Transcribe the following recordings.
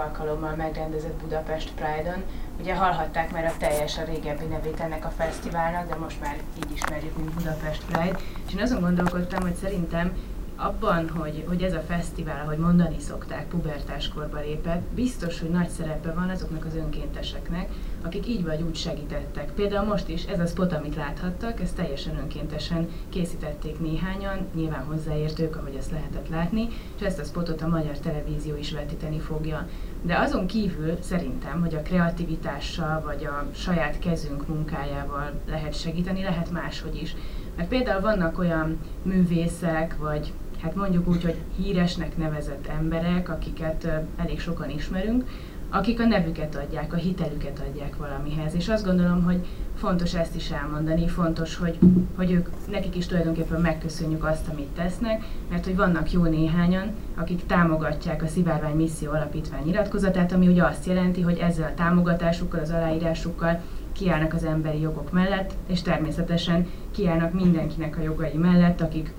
alkalommal megrendezett Budapest Pride-on. Ugye hallhatták már a teljes a régebbi nevét ennek a fesztiválnak, de most már így ismerjük, mint Budapest Pride. És én azon gondolkodtam, hogy szerintem abban, hogy, hogy ez a fesztivál, ahogy mondani szokták, pubertáskorba lépett, biztos, hogy nagy szerepe van azoknak az önkénteseknek, akik így vagy úgy segítettek. Például most is ez a spot, amit láthattak, ezt teljesen önkéntesen készítették néhányan, nyilván hozzáértők, ahogy ezt lehetett látni, és ezt a spotot a magyar televízió is vetíteni fogja. De azon kívül szerintem, hogy a kreativitással vagy a saját kezünk munkájával lehet segíteni, lehet máshogy is. Mert például vannak olyan művészek, vagy hát mondjuk úgy, hogy híresnek nevezett emberek, akiket elég sokan ismerünk, akik a nevüket adják, a hitelüket adják valamihez. És azt gondolom, hogy fontos ezt is elmondani, fontos, hogy, hogy ők, nekik is tulajdonképpen megköszönjük azt, amit tesznek, mert hogy vannak jó néhányan, akik támogatják a Szivárvány Misszió Alapítvány iratkozatát, ami ugye azt jelenti, hogy ezzel a támogatásukkal, az aláírásukkal kiállnak az emberi jogok mellett, és természetesen kiállnak mindenkinek a jogai mellett, akik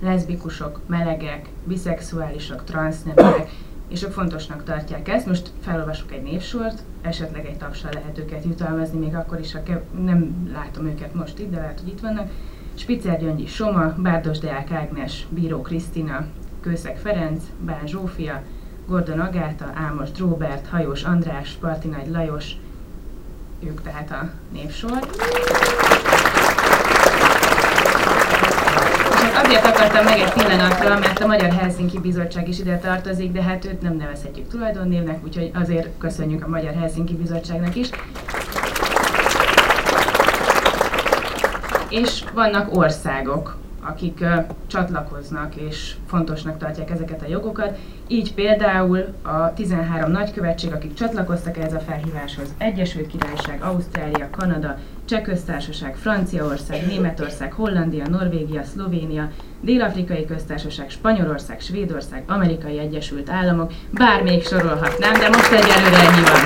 leszbikusok, melegek, biszexuálisok, transzneműek, és ők fontosnak tartják ezt. Most felolvasok egy névsort, esetleg egy tapsal lehet őket jutalmazni, még akkor is, ha kev- nem látom őket most itt, de lehet, hogy itt vannak. Spitzer Gyöngyi Soma, Bárdos Deák Ágnes, Bíró Krisztina, Kőszeg Ferenc, Bán Zsófia, Gordon Agáta, Ámos Róbert, Hajós András, Partinagy Lajos, ők tehát a névsor. Azért akartam meg egy pillanatra, mert a Magyar Helsinki Bizottság is ide tartozik, de hát őt nem nevezhetjük tulajdonnévnek, úgyhogy azért köszönjük a Magyar Helsinki Bizottságnak is. És vannak országok, akik uh, csatlakoznak és fontosnak tartják ezeket a jogokat. Így például a 13 nagykövetség, akik csatlakoztak ehhez a felhíváshoz, Egyesült Királyság, Ausztrália, Kanada, Cseh Köztársaság, Franciaország, Németország, Hollandia, Norvégia, Szlovénia, Dél-Afrikai Köztársaság, Spanyolország, Svédország, Amerikai Egyesült Államok, bár még sorolhatnám, de most egyelőre ennyi van.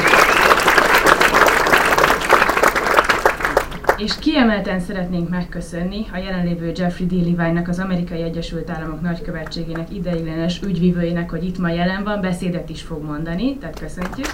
És kiemelten szeretnénk megköszönni a jelenlévő Jeffrey D. Levine-nak, az Amerikai Egyesült Államok nagykövetségének ideiglenes ügyvívőjének, hogy itt ma jelen van, beszédet is fog mondani, tehát köszöntjük.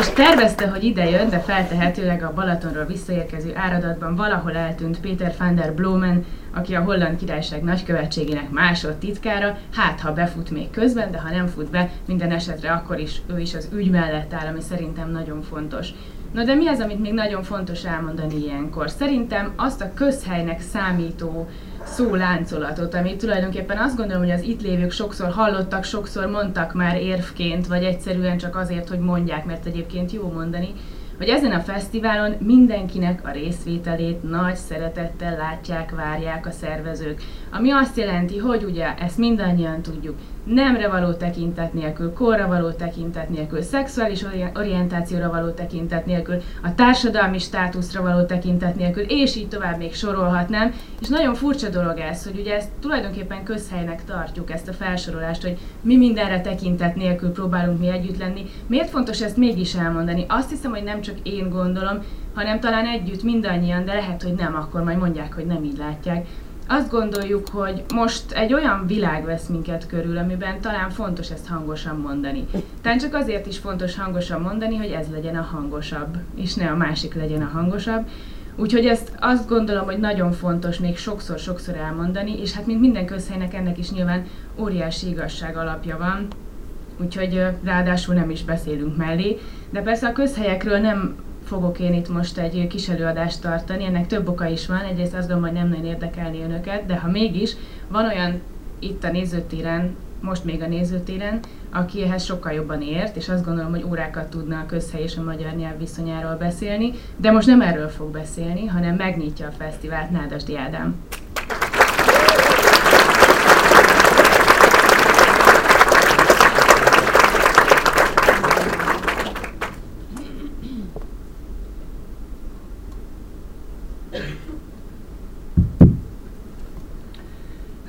És tervezte, hogy ide jön, de feltehetőleg a Balatonról visszaérkező áradatban valahol eltűnt Péter van der Blomen, aki a Holland Királyság nagykövetségének másodtitkára, hát ha befut még közben, de ha nem fut be, minden esetre akkor is ő is az ügy mellett áll, ami szerintem nagyon fontos. Na de mi az, amit még nagyon fontos elmondani ilyenkor? Szerintem azt a közhelynek számító szóláncolatot, amit tulajdonképpen azt gondolom, hogy az itt lévők sokszor hallottak, sokszor mondtak már érvként, vagy egyszerűen csak azért, hogy mondják, mert egyébként jó mondani, hogy ezen a fesztiválon mindenkinek a részvételét nagy szeretettel látják, várják a szervezők. Ami azt jelenti, hogy ugye ezt mindannyian tudjuk, nemre való tekintet nélkül, korra való tekintet nélkül, szexuális orientációra való tekintet nélkül, a társadalmi státuszra való tekintet nélkül, és így tovább még sorolhatnám. És nagyon furcsa dolog ez, hogy ugye ezt tulajdonképpen közhelynek tartjuk, ezt a felsorolást, hogy mi mindenre tekintet nélkül próbálunk mi együtt lenni. Miért fontos ezt mégis elmondani? Azt hiszem, hogy nem csak én gondolom, hanem talán együtt mindannyian, de lehet, hogy nem, akkor majd mondják, hogy nem így látják azt gondoljuk, hogy most egy olyan világ vesz minket körül, amiben talán fontos ezt hangosan mondani. Talán csak azért is fontos hangosan mondani, hogy ez legyen a hangosabb, és ne a másik legyen a hangosabb. Úgyhogy ezt azt gondolom, hogy nagyon fontos még sokszor-sokszor elmondani, és hát mint minden közhelynek ennek is nyilván óriási igazság alapja van, úgyhogy ráadásul nem is beszélünk mellé. De persze a közhelyekről nem fogok én itt most egy kis előadást tartani. Ennek több oka is van. Egyrészt azt gondolom, hogy nem nagyon érdekelni önöket, de ha mégis van olyan itt a nézőtéren, most még a nézőtéren, aki ehhez sokkal jobban ért, és azt gondolom, hogy órákat tudna a közhely és a magyar nyelv viszonyáról beszélni, de most nem erről fog beszélni, hanem megnyitja a fesztivált Nádasdi Ádám.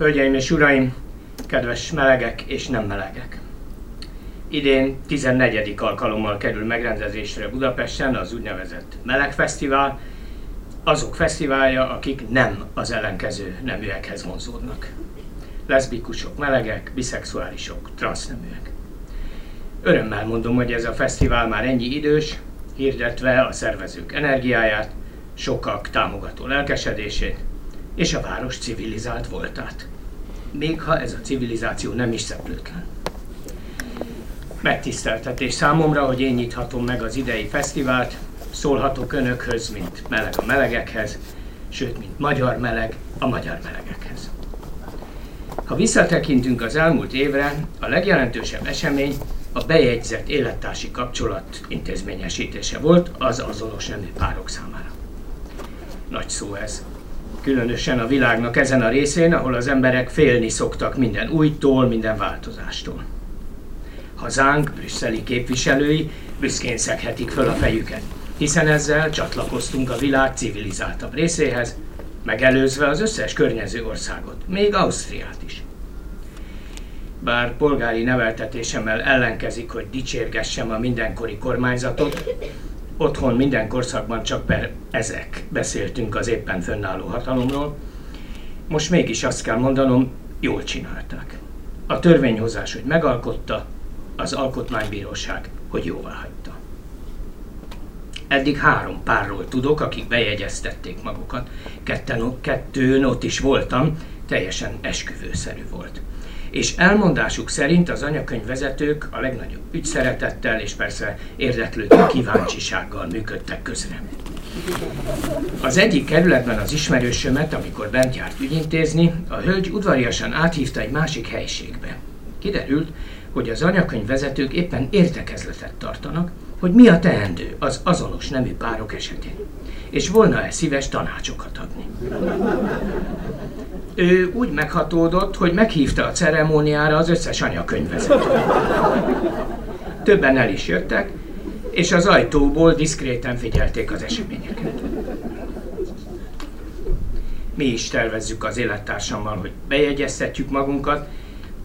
Hölgyeim és uraim, kedves melegek és nem melegek! Idén 14. alkalommal kerül megrendezésre Budapesten az úgynevezett Meleg Fesztivál, azok fesztiválja, akik nem az ellenkező neműekhez vonzódnak. leszbikusok, melegek, biszexuálisok, transzneműek. Örömmel mondom, hogy ez a fesztivál már ennyi idős, hirdetve a szervezők energiáját, sokak támogató lelkesedését és a város civilizált voltát. Még ha ez a civilizáció nem is szeplőtlen. Megtiszteltetés számomra, hogy én nyithatom meg az idei fesztivált, szólhatok önökhöz, mint meleg a melegekhez, sőt, mint magyar meleg a magyar melegekhez. Ha visszatekintünk az elmúlt évre, a legjelentősebb esemény a bejegyzett élettársi kapcsolat intézményesítése volt az azonos nemű párok számára. Nagy szó ez. Különösen a világnak ezen a részén, ahol az emberek félni szoktak minden újtól, minden változástól. Hazánk, brüsszeli képviselői büszkén szeghetik föl a fejüket, hiszen ezzel csatlakoztunk a világ civilizáltabb részéhez, megelőzve az összes környező országot, még Ausztriát is bár polgári neveltetésemmel ellenkezik, hogy dicsérgessem a mindenkori kormányzatot, otthon minden korszakban csak per ezek beszéltünk az éppen fönnálló hatalomról, most mégis azt kell mondanom, jól csinálták. A törvényhozás, hogy megalkotta, az alkotmánybíróság, hogy jóvá hagyta. Eddig három párról tudok, akik bejegyeztették magukat. Ketten, kettőn ott is voltam, teljesen esküvőszerű volt és elmondásuk szerint az anyakönyvvezetők a legnagyobb ügyszeretettel és persze érdeklődő kíváncsisággal működtek közre. Az egyik kerületben az ismerősömet, amikor bent járt ügyintézni, a hölgy udvariasan áthívta egy másik helységbe. Kiderült, hogy az anyakönyvvezetők éppen értekezletet tartanak, hogy mi a teendő az azonos nemű párok esetén, és volna-e szíves tanácsokat adni. Ő úgy meghatódott, hogy meghívta a ceremóniára az összes anyakönyvezetőt. Többen el is jöttek, és az ajtóból diszkréten figyelték az eseményeket. Mi is tervezzük az élettársammal, hogy bejegyeztetjük magunkat,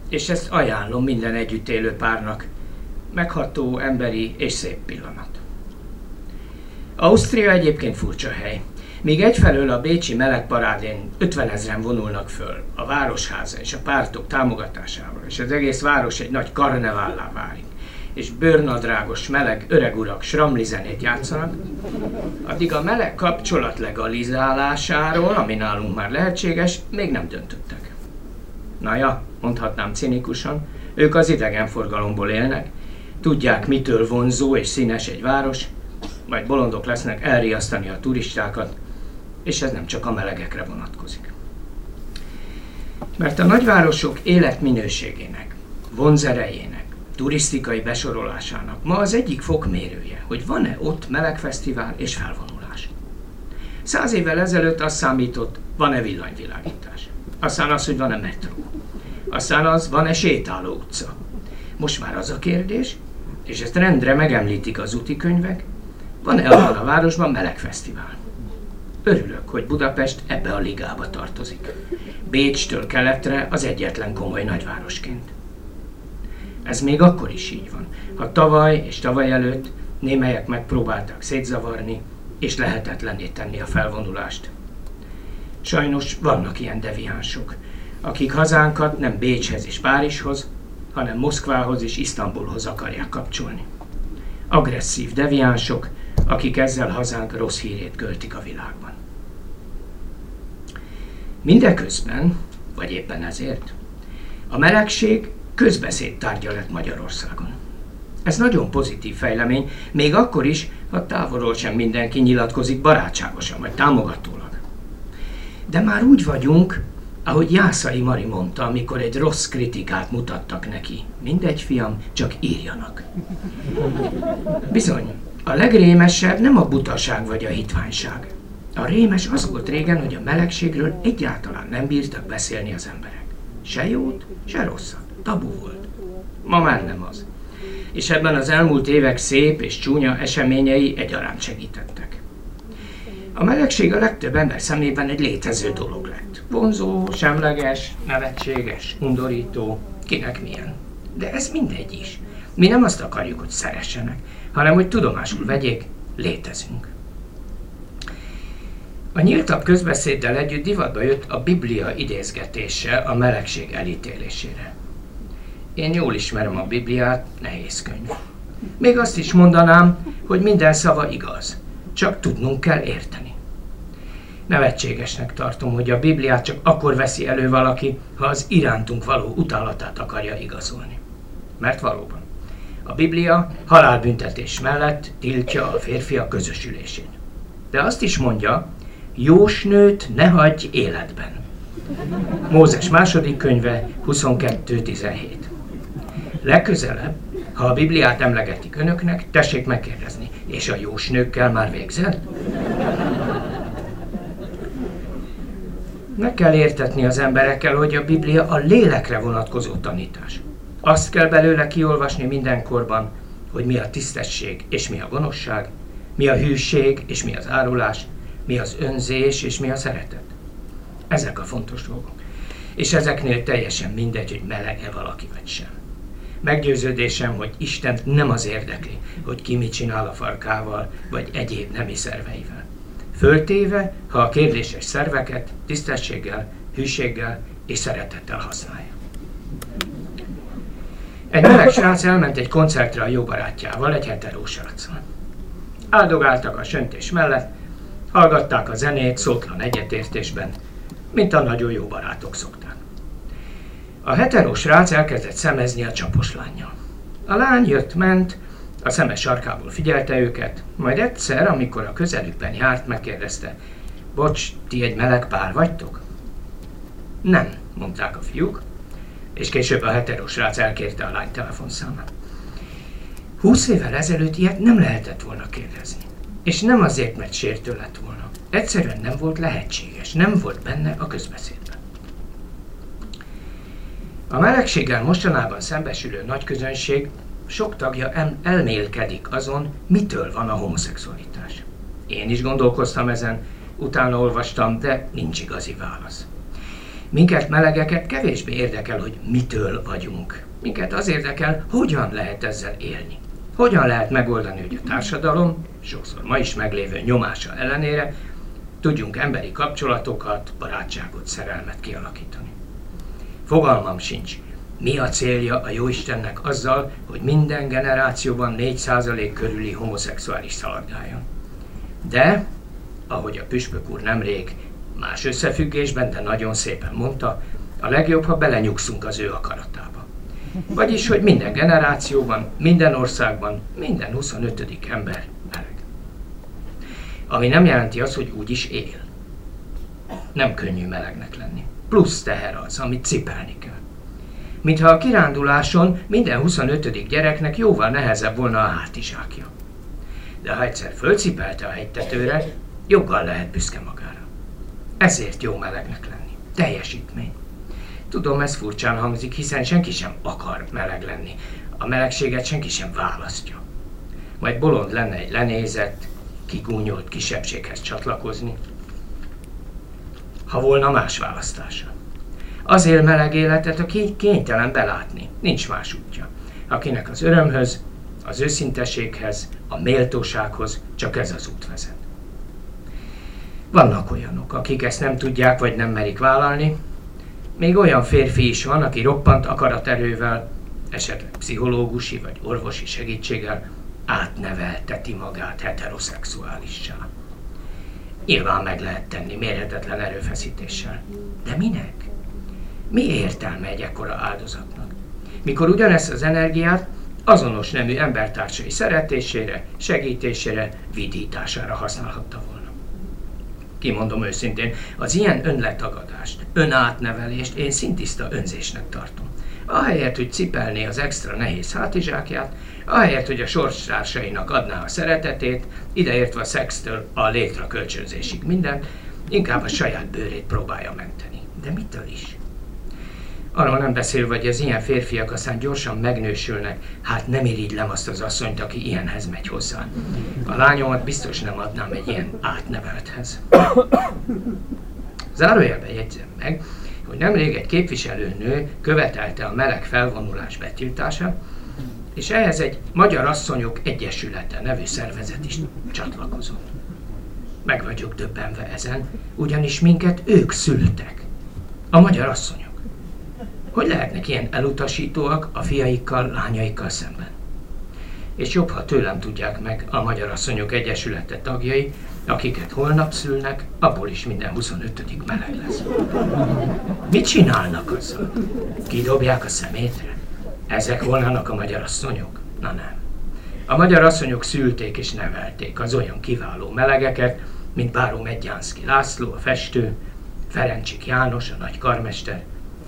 és ezt ajánlom minden együtt élő párnak. Megható, emberi és szép pillanat. Ausztria egyébként furcsa hely. Míg egyfelől a Bécsi melegparádén 50 ezeren vonulnak föl a városháza és a pártok támogatásával, és az egész város egy nagy karnevállá válik, és bőrnadrágos meleg öreg urak sramli zenét játszanak, addig a meleg kapcsolat legalizálásáról, ami nálunk már lehetséges, még nem döntöttek. Na ja, mondhatnám cinikusan, ők az idegenforgalomból élnek, tudják, mitől vonzó és színes egy város, majd bolondok lesznek elriasztani a turistákat, és ez nem csak a melegekre vonatkozik. Mert a nagyvárosok életminőségének, vonzerejének, turisztikai besorolásának ma az egyik fokmérője, hogy van-e ott melegfesztivál és felvonulás. Száz évvel ezelőtt azt számított, van-e villanyvilágítás. Aztán az, hogy van-e metró. Aztán az, van-e sétáló utca. Most már az a kérdés, és ezt rendre megemlítik az úti könyvek, van-e abban a városban melegfesztivál. Örülök, hogy Budapest ebbe a ligába tartozik. Bécstől keletre az egyetlen komoly nagyvárosként. Ez még akkor is így van. Ha tavaly és tavaly előtt némelyek megpróbáltak szétzavarni és lehetetlenné tenni a felvonulást. Sajnos vannak ilyen deviánsok, akik hazánkat nem Bécshez és Párizshoz, hanem Moszkvához és Isztambulhoz akarják kapcsolni. Agresszív deviánsok, akik ezzel hazánk rossz hírét költik a világban. Mindeközben, vagy éppen ezért, a melegség közbeszéd tárgya lett Magyarországon. Ez nagyon pozitív fejlemény, még akkor is, ha távolról sem mindenki nyilatkozik barátságosan vagy támogatólag. De már úgy vagyunk, ahogy Jászai Mari mondta, amikor egy rossz kritikát mutattak neki. Mindegy, fiam, csak írjanak. Bizony, a legrémesebb nem a butaság vagy a hitványság. A rémes az volt régen, hogy a melegségről egyáltalán nem bírtak beszélni az emberek. Se jót, se rosszat. Tabu volt. Ma már nem az. És ebben az elmúlt évek szép és csúnya eseményei egyaránt segítettek. A melegség a legtöbb ember szemében egy létező dolog lett. Vonzó, semleges, nevetséges, undorító, kinek milyen. De ez mindegy is. Mi nem azt akarjuk, hogy szeressenek, hanem hogy tudomásul vegyék, létezünk. A nyíltabb közbeszéddel együtt divatba jött a Biblia idézgetése a melegség elítélésére. Én jól ismerem a Bibliát, nehéz könyv. Még azt is mondanám, hogy minden szava igaz, csak tudnunk kell érteni. Nevetségesnek tartom, hogy a Bibliát csak akkor veszi elő valaki, ha az irántunk való utálatát akarja igazolni. Mert valóban, a Biblia halálbüntetés mellett tiltja a férfiak közösülését. De azt is mondja, jósnőt ne hagyj életben. Mózes második könyve 22.17. Legközelebb, ha a Bibliát emlegetik önöknek, tessék megkérdezni, és a jósnőkkel már végzel? Meg kell értetni az emberekkel, hogy a Biblia a lélekre vonatkozó tanítás. Azt kell belőle kiolvasni mindenkorban, hogy mi a tisztesség és mi a gonoszság, mi a hűség és mi az árulás, mi az önzés és mi a szeretet. Ezek a fontos dolgok. És ezeknél teljesen mindegy, hogy melege valaki vagy sem. Meggyőződésem, hogy Isten nem az érdekli, hogy ki mit csinál a farkával, vagy egyéb nemi szerveivel. Föltéve, ha a kérdéses szerveket tisztességgel, hűséggel és szeretettel használja. Egy meleg srác elment egy koncertre a jó barátjával, egy heteró sráccal. Áldogáltak a söntés mellett, hallgatták a zenét szótlan egyetértésben, mint a nagyon jó barátok szokták. A heteró srác elkezdett szemezni a csapos lányjal. A lány jött-ment, a szemes sarkából figyelte őket, majd egyszer, amikor a közelükben járt, megkérdezte, Bocs, ti egy meleg pár vagytok? Nem, mondták a fiúk, és később a heteros rác elkérte a lány telefonszámát. Húsz évvel ezelőtt ilyet nem lehetett volna kérdezni. És nem azért, mert sértő lett volna. Egyszerűen nem volt lehetséges, nem volt benne a közbeszédben. A melegséggel mostanában szembesülő nagy közönség sok tagja el- elmélkedik azon, mitől van a homoszexualitás. Én is gondolkoztam ezen, utána olvastam, de nincs igazi válasz. Minket melegeket kevésbé érdekel, hogy mitől vagyunk. Minket az érdekel, hogyan lehet ezzel élni. Hogyan lehet megoldani, hogy a társadalom, sokszor ma is meglévő nyomása ellenére, tudjunk emberi kapcsolatokat, barátságot, szerelmet kialakítani. Fogalmam sincs, mi a célja a Jóistennek azzal, hogy minden generációban 4% körüli homoszexuális szaladgáljon. De, ahogy a püspök úr nemrég más összefüggésben, de nagyon szépen mondta, a legjobb, ha belenyugszunk az ő akaratába. Vagyis, hogy minden generációban, minden országban, minden 25. ember meleg. Ami nem jelenti azt, hogy úgy is él. Nem könnyű melegnek lenni. Plusz teher az, amit cipelni kell mintha a kiránduláson minden 25. gyereknek jóval nehezebb volna a hátizsákja. De ha egyszer fölcipelte a hegytetőre, joggal lehet büszke magára. Ezért jó melegnek lenni. Teljesítmény. Tudom, ez furcsán hangzik, hiszen senki sem akar meleg lenni. A melegséget senki sem választja. Majd bolond lenne egy lenézett, kigúnyolt kisebbséghez csatlakozni, ha volna más választása. Az él meleg életet, aki kénytelen belátni. Nincs más útja. Akinek az örömhöz, az őszinteséghez, a méltósághoz csak ez az út vezet. Vannak olyanok, akik ezt nem tudják vagy nem merik vállalni. Még olyan férfi is van, aki roppant akaraterővel, esetleg pszichológusi vagy orvosi segítséggel átnevelteti magát heteroszexuálissá. Nyilván meg lehet tenni mérhetetlen erőfeszítéssel. De minek? Mi értelme egy ekkora áldozatnak? Mikor ugyanezt az energiát azonos nemű embertársai szeretésére, segítésére, vidítására használhatta volna. Kimondom őszintén, az ilyen önletagadást, önátnevelést én szintiszta önzésnek tartom. Ahelyett, hogy cipelné az extra nehéz hátizsákját, ahelyett, hogy a sorstársainak adná a szeretetét, ideértve a szextől a létre kölcsönzésig mindent, inkább a saját bőrét próbálja menteni. De mitől is? Arról nem beszél, hogy az ilyen férfiak aztán gyorsan megnősülnek. Hát nem irigylem azt az asszonyt, aki ilyenhez megy hozzá. A lányomat biztos nem adnám egy ilyen átnevelthez. Zárójelben jegyzem meg, hogy nemrég egy képviselőnő követelte a meleg felvonulás betiltását, és ehhez egy Magyar Asszonyok Egyesülete nevű szervezet is csatlakozott. Meg vagyok döbbenve ezen, ugyanis minket ők szültek. A magyar asszonyok. Hogy lehetnek ilyen elutasítóak a fiaikkal, lányaikkal szemben? És jobb, ha tőlem tudják meg a Magyar Asszonyok Egyesülete tagjai, akiket holnap szülnek, abból is minden 25 meleg lesz. Mit csinálnak azzal? Kidobják a szemétre? Ezek volnának a magyar asszonyok? Na nem. A magyar asszonyok szülték és nevelték az olyan kiváló melegeket, mint Báró Medjánszki László, a festő, Ferencsik János, a nagy karmester,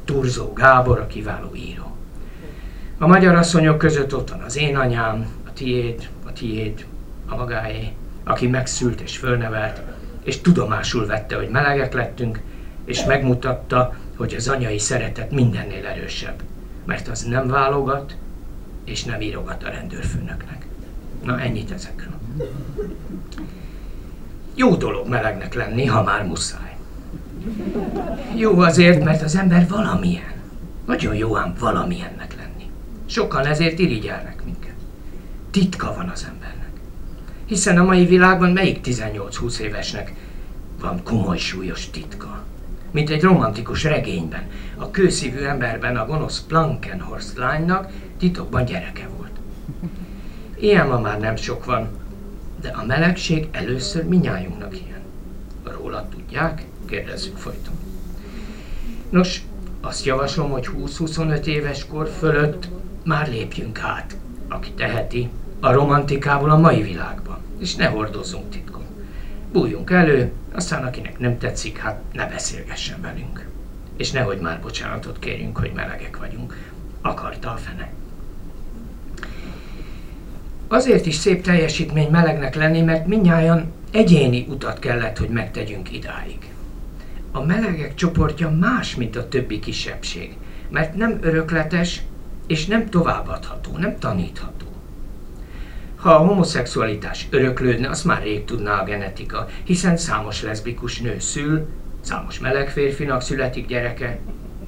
Turzó Gábor, a kiváló író. A magyar asszonyok között ott van az én anyám, a tiéd, a tiéd, a magáé, aki megszült és fölnevelt, és tudomásul vette, hogy melegek lettünk, és megmutatta, hogy az anyai szeretet mindennél erősebb, mert az nem válogat, és nem írogat a rendőrfőnöknek. Na ennyit ezekről. Jó dolog melegnek lenni, ha már muszáj. Jó azért, mert az ember valamilyen. Nagyon jó ám valamilyennek lenni. Sokan ezért irigyelnek minket. Titka van az embernek. Hiszen a mai világban melyik 18-20 évesnek van komoly súlyos titka? Mint egy romantikus regényben, a kőszívű emberben a gonosz Plankenhorst lánynak titokban gyereke volt. Ilyen ma már nem sok van, de a melegség először minnyájunknak ilyen. Róla tudják? Kérdezzük folyton. Nos, azt javaslom, hogy 20-25 éves kor fölött már lépjünk át, aki teheti, a romantikából a mai világba, és ne hordozzunk titkon. Bújjunk elő, aztán akinek nem tetszik, hát ne beszélgessen velünk. És nehogy már bocsánatot kérjünk, hogy melegek vagyunk. Akarta a fene. Azért is szép teljesítmény melegnek lenni, mert minnyáján egyéni utat kellett, hogy megtegyünk idáig. A melegek csoportja más, mint a többi kisebbség, mert nem örökletes és nem továbbadható, nem tanítható. Ha a homoszexualitás öröklődne, azt már rég tudná a genetika, hiszen számos leszbikus nő szül, számos meleg férfinak születik gyereke,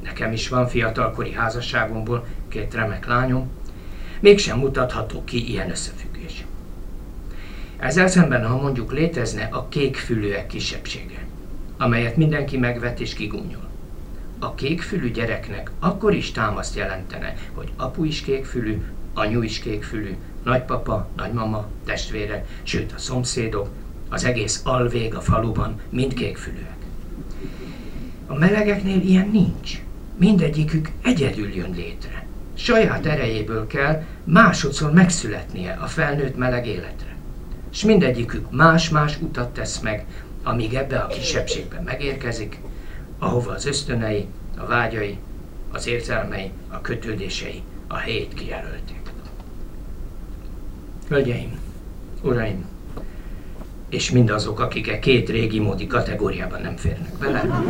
nekem is van fiatalkori házasságomból két remek lányom, mégsem mutatható ki ilyen összefüggés. Ezzel szemben, ha mondjuk létezne a kékfülűek kisebbsége, amelyet mindenki megvet és kigúnyol. A kékfülű gyereknek akkor is támaszt jelentene, hogy apu is kékfülű, anyu is kékfülű, nagypapa, nagymama, testvére, sőt a szomszédok, az egész alvég a faluban mind kékfülűek. A melegeknél ilyen nincs. Mindegyikük egyedül jön létre. Saját erejéből kell másodszor megszületnie a felnőtt meleg életre. És mindegyikük más-más utat tesz meg, amíg ebbe a kisebbségbe megérkezik, ahova az ösztönei, a vágyai, az érzelmei, a kötődései a helyét kijelölték. Hölgyeim, uraim, és mindazok, akik e két régi módi kategóriában nem férnek bele,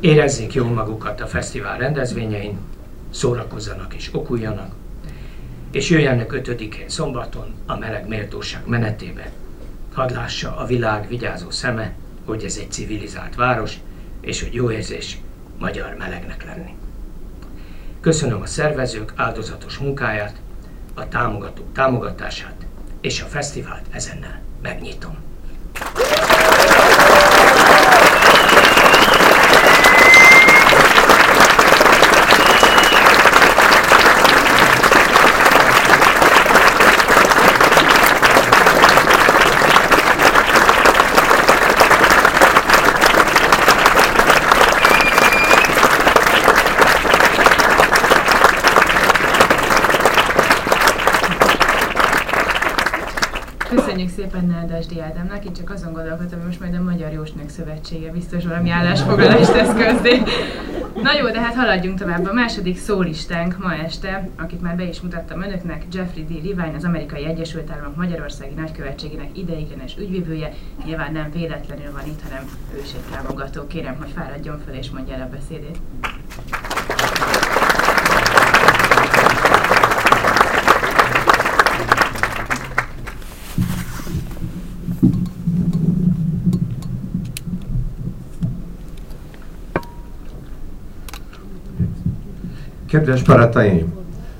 érezzék jól magukat a fesztivál rendezvényein, szórakozzanak és okuljanak, és jöjjenek ötödikén szombaton a meleg méltóság menetébe, Hadd lássa a világ vigyázó szeme, hogy ez egy civilizált város, és hogy jó érzés magyar melegnek lenni. Köszönöm a szervezők áldozatos munkáját, a támogatók támogatását, és a fesztivált ezennel megnyitom. Szépen Náldásdi Ádámnak, én csak azon gondolkodtam, hogy most majd a Magyar Jósnők Szövetsége biztos valami állásfoglalást tesz közzé. Na jó, de hát haladjunk tovább. A második szólistánk ma este, akit már be is mutattam önöknek, Jeffrey D. Levine, az Amerikai Egyesült Államok Magyarországi Nagykövetségének ideiglenes ügyvívője. Nyilván nem véletlenül van itt, hanem őségtámogató. Kérem, hogy fáradjon fel és mondja el a beszédét. Barátaim!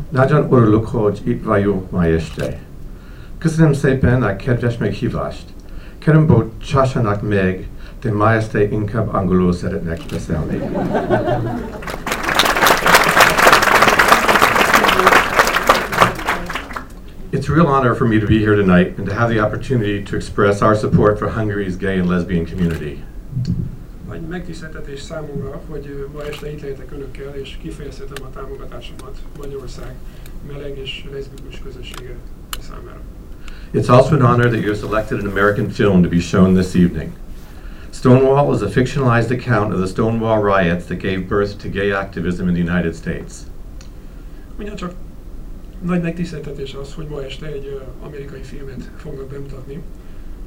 Nagyon örülök, hogy itt ma este. Köszönöm szépen a kedves meghívást. Kérem bocsássanak meg, de ma este inkább angolul szeretnék beszélni. It's a real honor for me to be here tonight and to have the opportunity to express our support for Hungary's gay and lesbian community. Nagy megtiszteltetés számomra, hogy ma este itt lehetek önökkel, és kifejezhetem a támogatásomat Magyarország meleg és leszbikus közössége számára. It's also an honor that you selected an American film to be shown this evening. Stonewall is a fictionalized account of the Stonewall riots that gave birth to gay activism in the United States. Ugyancsak nagy megtiszteltetés az, hogy ma este egy ö, amerikai filmet fognak bemutatni,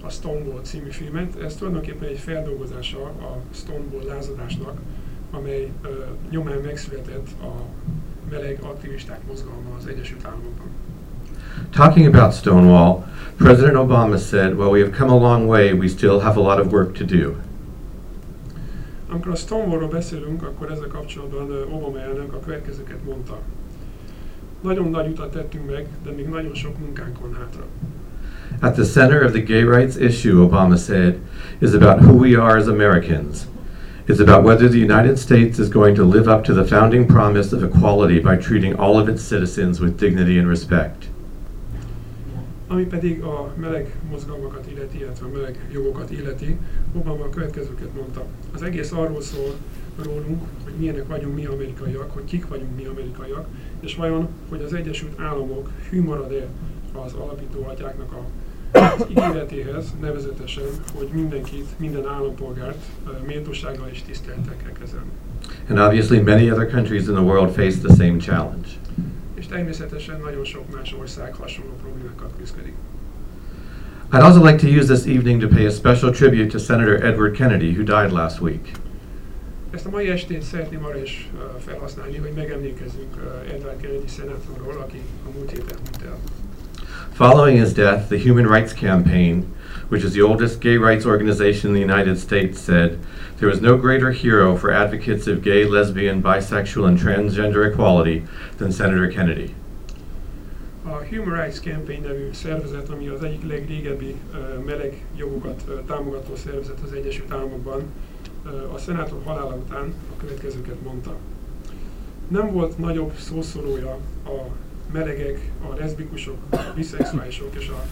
a Stonewall című filmet. Ez tulajdonképpen egy feldolgozása a Stonewall lázadásnak, amely ö, nyomán megszületett a meleg aktivisták mozgalma az Egyesült Államokban. Talking about Stonewall, President Obama said, While we have come a long way, we still have a lot of work to do. Amikor a Stonewallról beszélünk, akkor ezzel kapcsolatban Obama elnök a következőket mondta. Nagyon nagy utat tettünk meg, de még nagyon sok munkánk van hátra. At the center of the gay rights issue, Obama said, is about who we are as Americans. It's about whether the United States is going to live up to the founding promise of equality by treating all of its citizens with dignity and respect. Ami pedig a meleg mozgalmakat illeti, illetve a meleg jogokat illeti, Obama a következőket mondta. Az egész arról szól rólunk, hogy milyenek vagyunk mi amerikaiak, hogy kik vagyunk mi amerikaiak, és vajon, hogy az Egyesült Államok hű marad-e az alapító atyáknak a az ígéretéhez, nevezetesen, hogy mindenkit, minden állampolgárt méltósággal és tisztelettel kell kezelni. And obviously, many other countries in the world face the same challenge. És természetesen nagyon sok más ország hasonló problémákat küzdik. I'd also like to use this evening to pay a special tribute to Senator Edward Kennedy, who died last week. Ezt a mai estét szeretném arra is felhasználni, hogy megemlékezzünk Edward Kennedy szenátorról, aki a múlt héten hunyt el. Following his death, the Human Rights Campaign, which is the oldest gay rights organization in the United States, said there was no greater hero for advocates of gay, lesbian, bisexual, and transgender equality than Senator Kennedy. A Human Rights Campaign nevű szervezet, ami az egyik legrégebbi ö, meleg jogokat ö, támogató szervezet az Egyesült Államokban, ö, a szenátor halála után a következőket mondta. Nem volt nagyobb szószólója a melegek, a leszbikusok, a biszexuálisok és a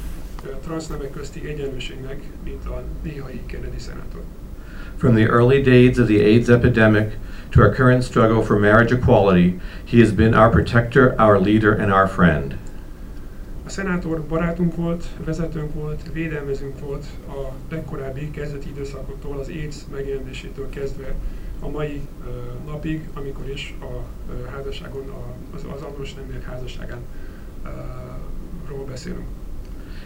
transznemek közti egyenlőségnek, mint a néhai Kennedy szenátor. From the early days of the AIDS epidemic to our current struggle for marriage equality, he has been our protector, our leader, and our friend. A szenátor barátunk volt, vezetőnk volt, védelmezünk volt a legkorábbi kezdeti időszakoktól, az AIDS megjelenésétől kezdve a mai napig, amikor is a házasságon, a, az, az azonos neműek házasságán ról beszélünk.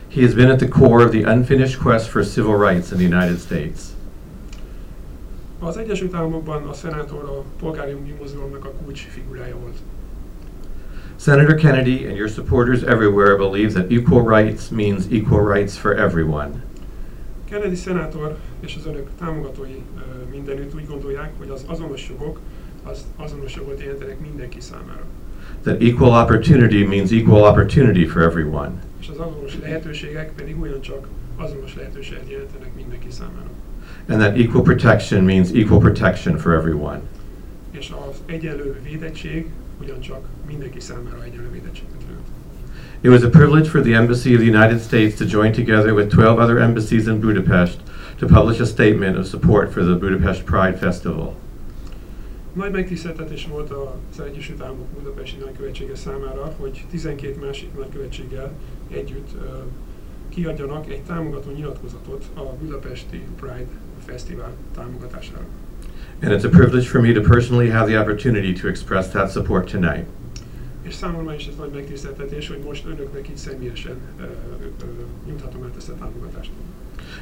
He has been at the core of the unfinished quest for civil rights in the United States. Az Egyesült Államokban a szenátor a polgári jogi mozgalomnak a kulcs figurája volt. Senator Kennedy and your supporters everywhere believe that equal rights means equal rights for everyone. Kennedy szenátor és az önök támogatói mindenütt úgy gondolják, hogy az azonos jogok az azonos jogot jelentenek mindenki számára. That equal opportunity means equal opportunity for everyone. és az azonos lehetőségek pedig ugyancsak azonos lehetőséget jelentenek mindenki számára. And that equal protection means equal protection for everyone. És az egyenlő védettség ugyancsak mindenki számára egyenlő védettséget jelent. It was a privilege for the Embassy of the United States to join together with 12 other embassies in Budapest to publish a statement of support for the Budapest Pride Festival. Nagy megtiszteltetés volt az Egyesült Államok Budapesti Nagykövetsége számára, hogy 12 másik nagykövetséggel együtt ö, kiadjanak egy támogató nyilatkozatot a Budapesti Pride Fesztivál támogatására. And it's a privilege for me to personally have the opportunity to express that support tonight. És számomra is ez nagy megtiszteltetés, hogy most önöknek itt személyesen nyújthatom át ezt a támogatást.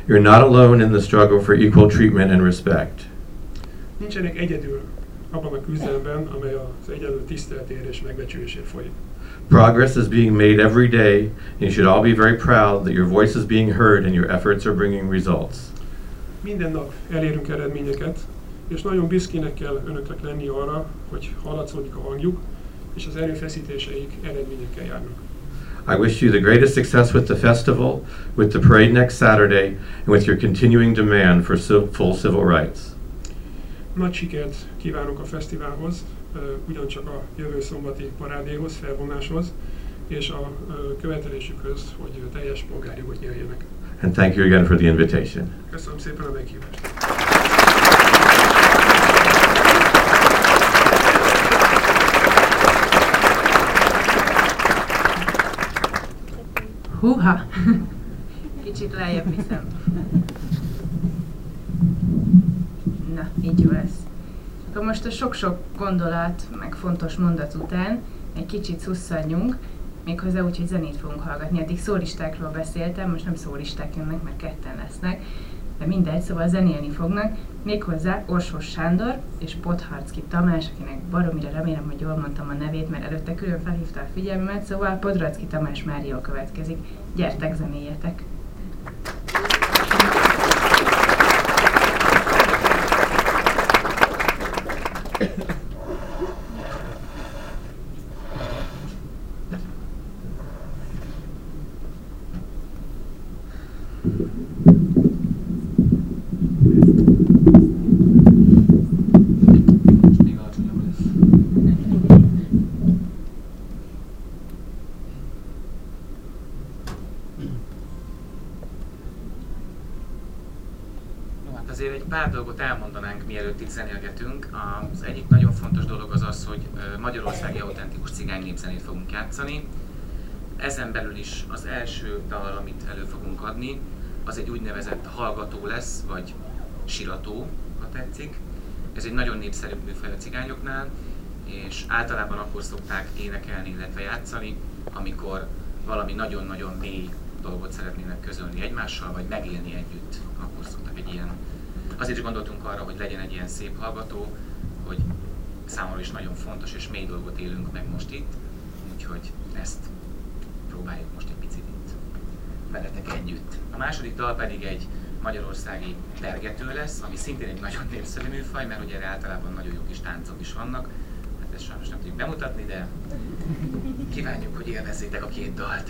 You're not alone in the struggle for equal treatment and respect. Nincsenek egyedül abban a küzdelemben, amely az egyenlő tiszteletért és megbecsülésért folyik. Progress is being made every day, and you should all be very proud that your voice is being heard and your efforts are bringing results. Minden nap elérünk eredményeket, és nagyon büszkének kell önöknek lenni arra, hogy hallatszódik a hangjuk, és az erőfeszítéseik eredményekkel járnak. I wish you the greatest success with the festival, with the parade next Saturday, and with your continuing demand for full civil rights. Nagy sikert kívánok a fesztiválhoz, ö, ugyancsak a jövő szombati parádéhoz, felvonáshoz, és a ö, követelésükhöz, hogy teljes polgárjogot nyerjenek. And thank you again for the invitation. Köszönöm szépen a meghívást! Húha! Kicsit lejjebb viszem. Na, így jó lesz. Akkor most a sok-sok gondolat, meg fontos mondat után egy kicsit szusszadjunk, méghozzá úgy, hogy zenét fogunk hallgatni. Eddig szólistákról beszéltem, most nem szólisták jönnek, mert ketten lesznek, de mindegy, szóval zenélni fognak, méghozzá Orsos Sándor és Podharcki Tamás, akinek baromira remélem, hogy jól mondtam a nevét, mert előtte külön felhívta a figyelmemet, szóval Podharcki Tamás már jól következik. Gyertek, zenéljetek! Még alacsonyabb lesz. Jó, hát azért egy pár dolgot mielőtt itt zenélgetünk. Az egyik nagyon fontos dolog az az, hogy magyarországi autentikus cigány népzenét fogunk játszani. Ezen belül is az első dal, amit elő fogunk adni, az egy úgynevezett hallgató lesz, vagy sirató, ha tetszik. Ez egy nagyon népszerű műfaj a cigányoknál, és általában akkor szokták énekelni, illetve játszani, amikor valami nagyon-nagyon mély dolgot szeretnének közölni egymással, vagy megélni együtt. Akkor szoktak egy ilyen... Azért is gondoltunk arra, hogy legyen egy ilyen szép hallgató, hogy számomra is nagyon fontos és mély dolgot élünk meg most itt, úgyhogy ezt próbáljuk most egy picit itt veletek együtt. A második dal pedig egy magyarországi tergető lesz, ami szintén egy nagyon népszerű műfaj, mert ugye erre általában nagyon jó kis táncok is vannak. Hát ezt sajnos nem tudjuk bemutatni, de kívánjuk, hogy élvezzétek a két dalt.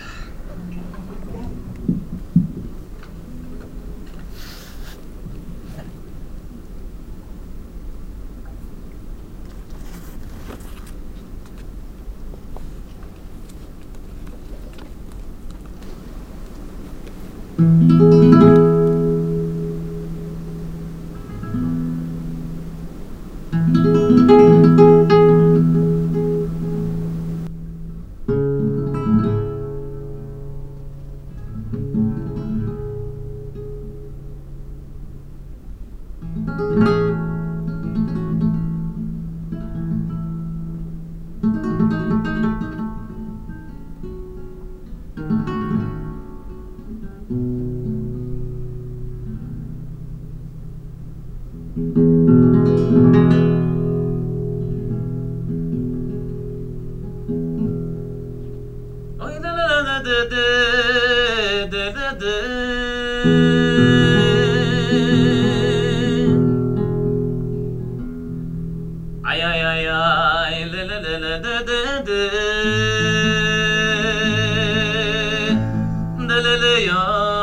le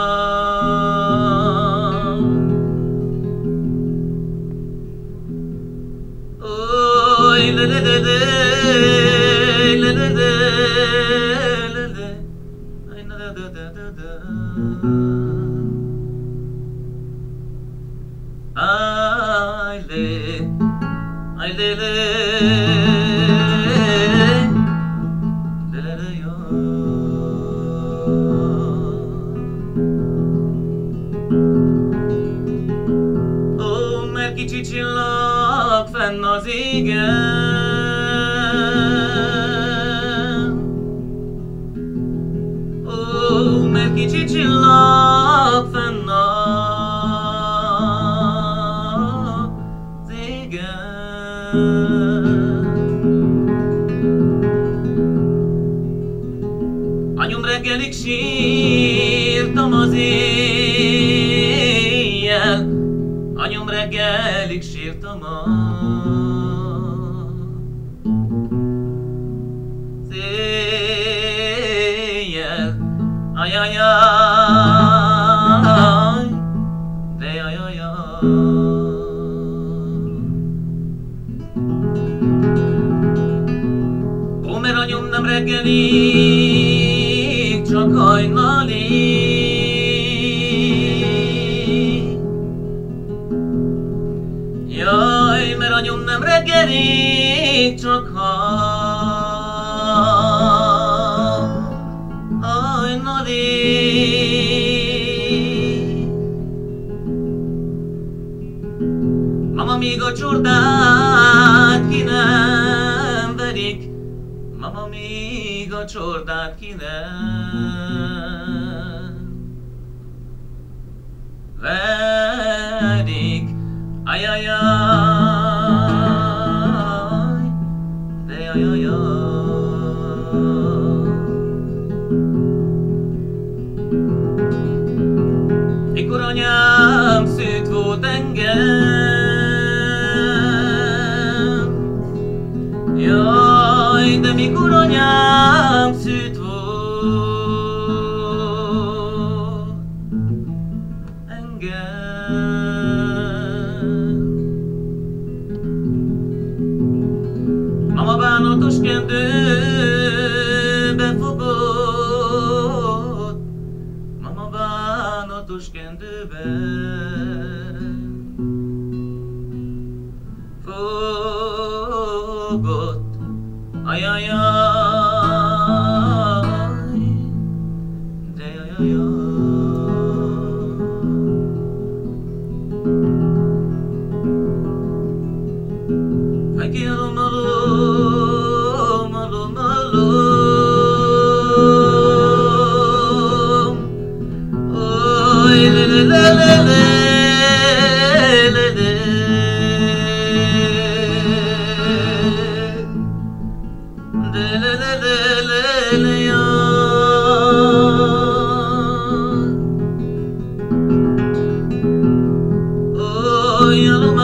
amíg a csordát ki nem verik, mama, még a csordát ki nem verik. Ajajaj. Oh, you know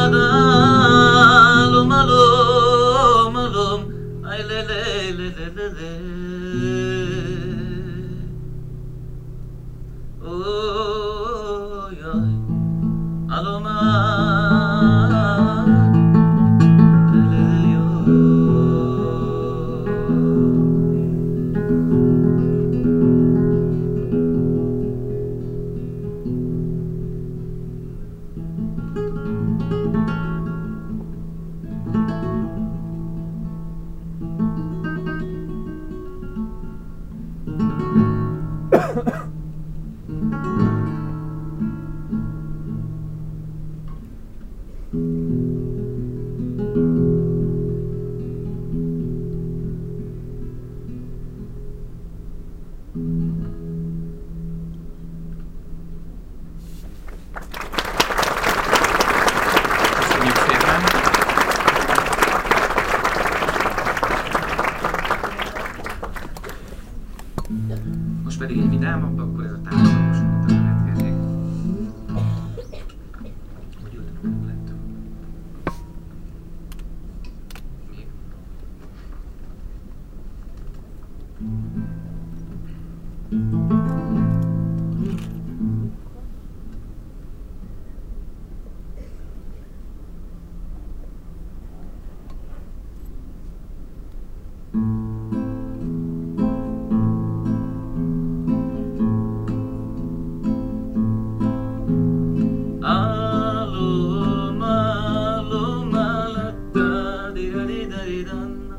done.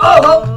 Oh, oh.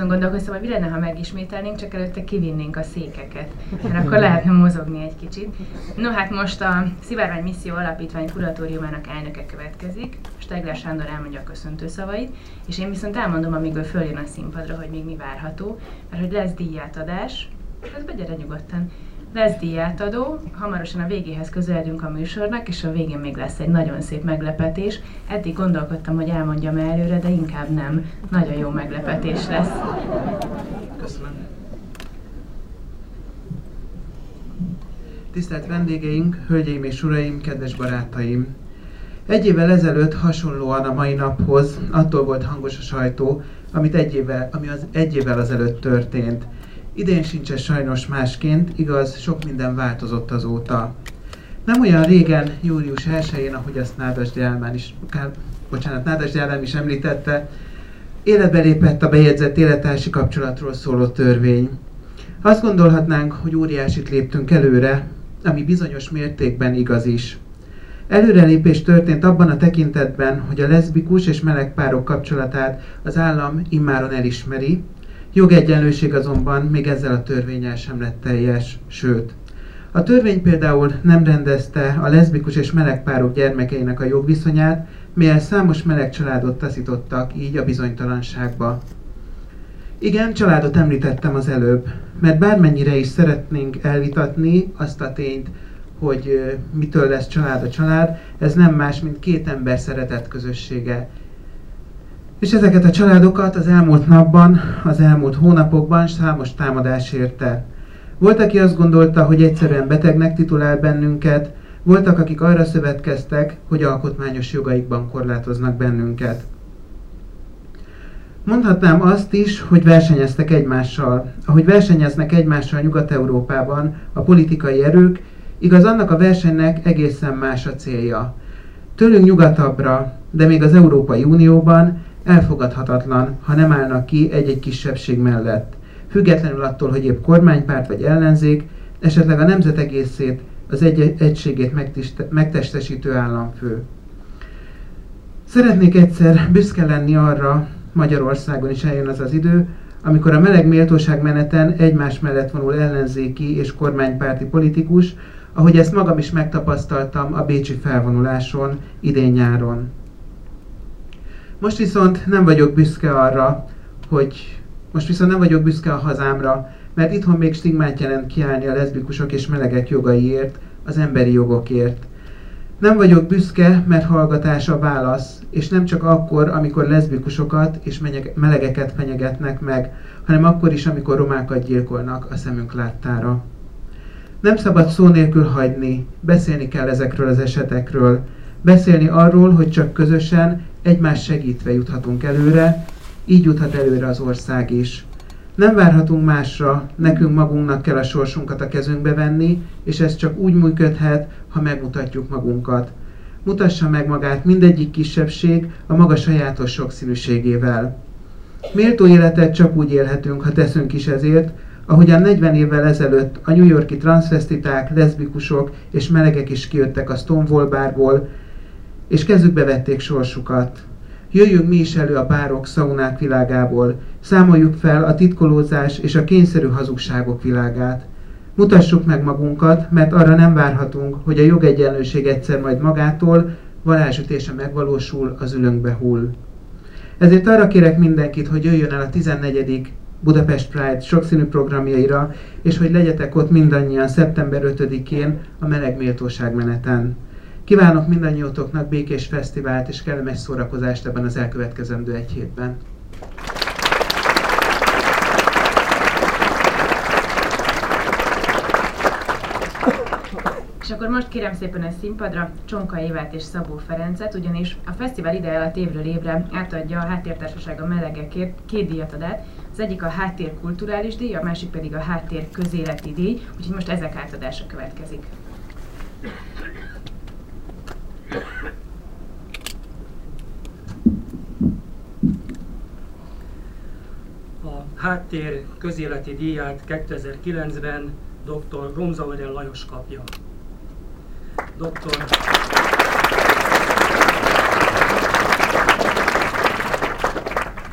Azon gondolkoztam, hogy mi lenne, ha megismételnénk, csak előtte kivinnénk a székeket, mert akkor lehetne mozogni egy kicsit. No, hát most a Szivárvány Misszió Alapítvány kuratóriumának elnöke következik. Stegler Sándor elmondja a köszöntő szavait, és én viszont elmondom, amíg ő följön a színpadra, hogy még mi várható, mert hogy lesz díjátadás, ez gyere nyugodtan. Lesz díjátadó, hamarosan a végéhez közeledünk a műsornak, és a végén még lesz egy nagyon szép meglepetés. Eddig gondolkodtam, hogy elmondjam előre, de inkább nem. Nagyon jó meglepetés lesz. Köszönöm. Tisztelt vendégeink, hölgyeim és uraim, kedves barátaim! Egy évvel ezelőtt hasonlóan a mai naphoz attól volt hangos a sajtó, amit egy évvel, ami az egy évvel azelőtt történt. Idén sincs ez sajnos másként, igaz, sok minden változott azóta. Nem olyan régen, július 1-én, ahogy azt Nádas Gyelmán is, ká- bocsánat, Nádas Gyelmán is említette, életbe lépett a bejegyzett élettársi kapcsolatról szóló törvény. Azt gondolhatnánk, hogy óriásit léptünk előre, ami bizonyos mértékben igaz is. Előrelépés történt abban a tekintetben, hogy a leszbikus és meleg párok kapcsolatát az állam immáron elismeri, jogegyenlőség azonban még ezzel a törvényel sem lett teljes, sőt. A törvény például nem rendezte a leszbikus és meleg párok gyermekeinek a jogviszonyát, mivel számos meleg családot taszítottak így a bizonytalanságba. Igen, családot említettem az előbb, mert bármennyire is szeretnénk elvitatni azt a tényt, hogy mitől lesz család a család, ez nem más, mint két ember szeretett közössége. És ezeket a családokat az elmúlt napban, az elmúlt hónapokban számos támadás érte. Volt, aki azt gondolta, hogy egyszerűen betegnek titulál bennünket, voltak, akik arra szövetkeztek, hogy alkotmányos jogaikban korlátoznak bennünket. Mondhatnám azt is, hogy versenyeztek egymással. Ahogy versenyeznek egymással Nyugat-Európában a politikai erők, igaz annak a versenynek egészen más a célja. Tőlünk nyugatabbra, de még az Európai Unióban elfogadhatatlan, ha nem állnak ki egy-egy kisebbség mellett. Függetlenül attól, hogy épp kormánypárt vagy ellenzék, esetleg a nemzet egészét, az egy egységét megtestesítő államfő. Szeretnék egyszer büszke lenni arra, Magyarországon is eljön az az idő, amikor a meleg méltóság meneten egymás mellett vonul ellenzéki és kormánypárti politikus, ahogy ezt magam is megtapasztaltam a Bécsi felvonuláson idén nyáron. Most viszont nem vagyok büszke arra, hogy most viszont nem vagyok büszke a hazámra, mert itthon még stigmát jelent kiállni a leszbikusok és melegek jogaiért, az emberi jogokért. Nem vagyok büszke, mert hallgatás a válasz, és nem csak akkor, amikor leszbikusokat és melegeket fenyegetnek meg, hanem akkor is, amikor romákat gyilkolnak a szemünk láttára. Nem szabad szó nélkül hagyni, beszélni kell ezekről az esetekről, beszélni arról, hogy csak közösen, egymás segítve juthatunk előre, így juthat előre az ország is. Nem várhatunk másra, nekünk magunknak kell a sorsunkat a kezünkbe venni, és ez csak úgy működhet, ha megmutatjuk magunkat. Mutassa meg magát mindegyik kisebbség a maga sajátos sokszínűségével. Méltó életet csak úgy élhetünk, ha teszünk is ezért, ahogyan 40 évvel ezelőtt a New Yorki transvestiták, leszbikusok és melegek is kijöttek a Stonewall bárból, és kezükbe vették sorsukat. Jöjjünk mi is elő a bárok, szaunák világából, számoljuk fel a titkolózás és a kényszerű hazugságok világát. Mutassuk meg magunkat, mert arra nem várhatunk, hogy a jogegyenlőség egyszer majd magától varázsütése megvalósul, az ülönkbe hull. Ezért arra kérek mindenkit, hogy jöjjön el a 14. Budapest Pride sokszínű programjaira, és hogy legyetek ott mindannyian szeptember 5-én a Meleg Méltóság meneten. Kívánok mindannyiótoknak békés fesztivált és kellemes szórakozást ebben az elkövetkezendő egy hétben. És akkor most kérem szépen a színpadra Csonka Évát és Szabó Ferencet, ugyanis a fesztivál ideje alatt évről évre átadja a Háttértársaság a melegekért két díjat ad át. Az egyik a Háttér Kulturális Díj, a másik pedig a Háttér Közéleti Díj, úgyhogy most ezek átadása következik. A háttér közéleti díját 2009-ben dr. Romzauer Lajos kapja. Dr.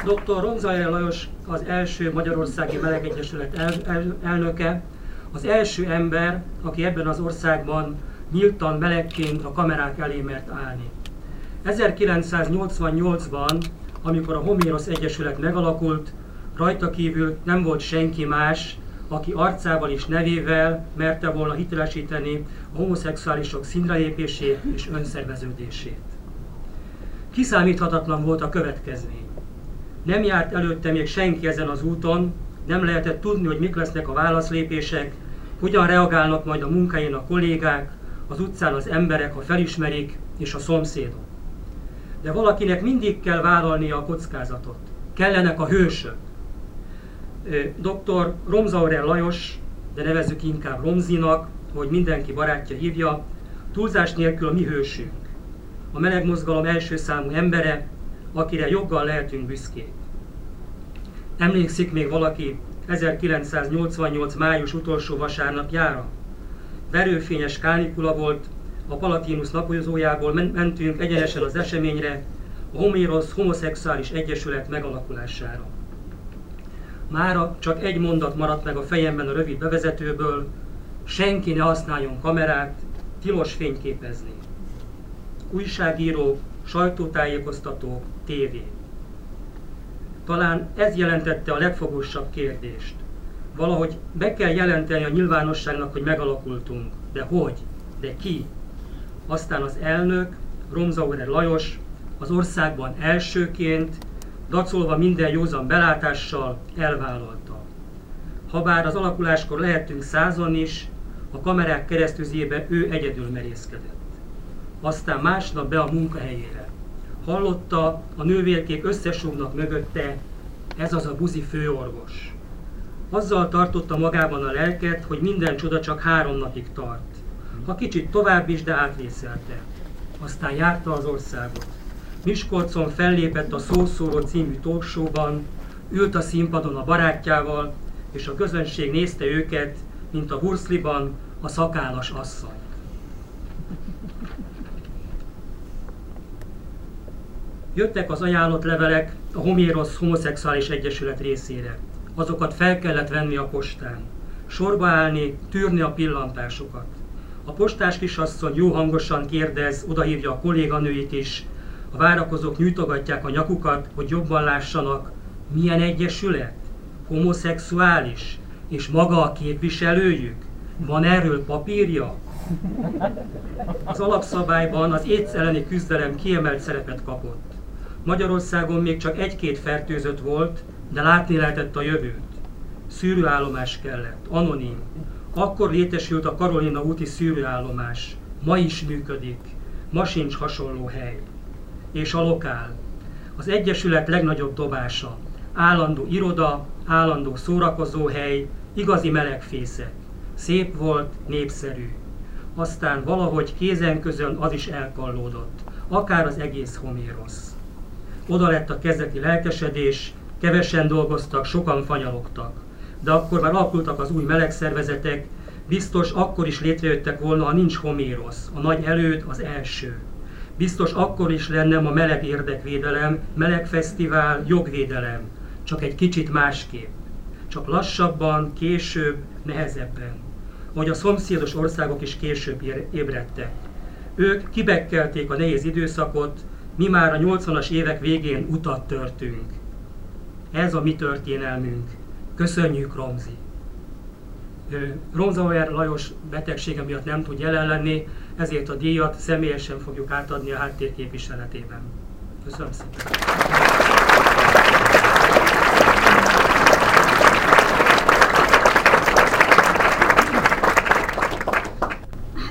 Dr. Romzauer Lajos az első Magyarországi Meleg Egyesület el, el, elnöke, az első ember, aki ebben az országban nyíltan melegként a kamerák elé mert állni. 1988-ban, amikor a Homérosz Egyesület megalakult, rajta kívül nem volt senki más, aki arcával és nevével merte volna hitelesíteni a homoszexuálisok színrelépését és önszerveződését. Kiszámíthatatlan volt a következmény. Nem járt előtte még senki ezen az úton, nem lehetett tudni, hogy mik lesznek a válaszlépések, hogyan reagálnak majd a munkáin a kollégák, az utcán az emberek, ha felismerik, és a szomszédok. De valakinek mindig kell vállalnia a kockázatot. Kellenek a hősök. Dr. Romzaurel Lajos, de nevezzük inkább Romzinak, hogy mindenki barátja hívja, túlzás nélkül a mi hősünk. A meleg mozgalom első számú embere, akire joggal lehetünk büszkék. Emlékszik még valaki 1988. május utolsó vasárnapjára? Verőfényes kánikula volt, a Palatinus napozójából mentünk egyenesen az eseményre, a Homérosz Homoszexuális Egyesület megalakulására. Mára csak egy mondat maradt meg a fejemben a rövid bevezetőből, senki ne használjon kamerát, tilos fényképezni. Újságíró, sajtótájékoztató, tévé. Talán ez jelentette a legfogosabb kérdést. Valahogy be kell jelenteni a nyilvánosságnak, hogy megalakultunk. De hogy? De ki? Aztán az elnök, Romzauer Lajos, az országban elsőként, dacolva minden józan belátással elvállalta. Habár az alakuláskor lehetünk százan is, a kamerák keresztüzébe ő egyedül merészkedett. Aztán másnap be a munkahelyére. Hallotta, a nővérkék összesúgnak mögötte, ez az a buzi főorvos. Azzal tartotta magában a lelket, hogy minden csoda csak három napig tart. Ha kicsit tovább is, de átvészelte. Aztán járta az országot. Miskolcon fellépett a Szószóró című talksóban, ült a színpadon a barátjával, és a közönség nézte őket, mint a hurszliban a szakállas asszony. Jöttek az ajánlott levelek a Homérosz Homoszexuális Egyesület részére. Azokat fel kellett venni a postán. Sorba állni, tűrni a pillantásokat. A postás kisasszony jó hangosan kérdez, odahívja a kolléganőit is, a várakozók nyújtogatják a nyakukat, hogy jobban lássanak. Milyen egyesület? Homoszexuális? És maga a képviselőjük? Van erről papírja? Az alapszabályban az éjsz elleni küzdelem kiemelt szerepet kapott. Magyarországon még csak egy-két fertőzött volt, de látni lehetett a jövőt. Szűrőállomás kellett, anonim. Akkor létesült a Karolina úti szűrőállomás. Ma is működik. Ma sincs hasonló hely és a lokál. Az Egyesület legnagyobb dobása. Állandó iroda, állandó szórakozóhely, igazi melegfészek. Szép volt, népszerű. Aztán valahogy kézen közön az is elkallódott. Akár az egész Homérosz. Oda lett a kezdeti lelkesedés, kevesen dolgoztak, sokan fanyalogtak. De akkor már alakultak az új melegszervezetek, biztos akkor is létrejöttek volna, ha nincs Homérosz, a nagy előd az első biztos akkor is lenne a meleg érdekvédelem, melegfesztivál, jogvédelem, csak egy kicsit másképp. Csak lassabban, később, nehezebben. Hogy a szomszédos országok is később ébredtek. Ők kibekkelték a nehéz időszakot, mi már a 80-as évek végén utat törtünk. Ez a mi történelmünk. Köszönjük, Romzi! Romzauer Lajos betegsége miatt nem tud jelen lenni, ezért a díjat személyesen fogjuk átadni a háttér képviseletében. Köszönöm szépen!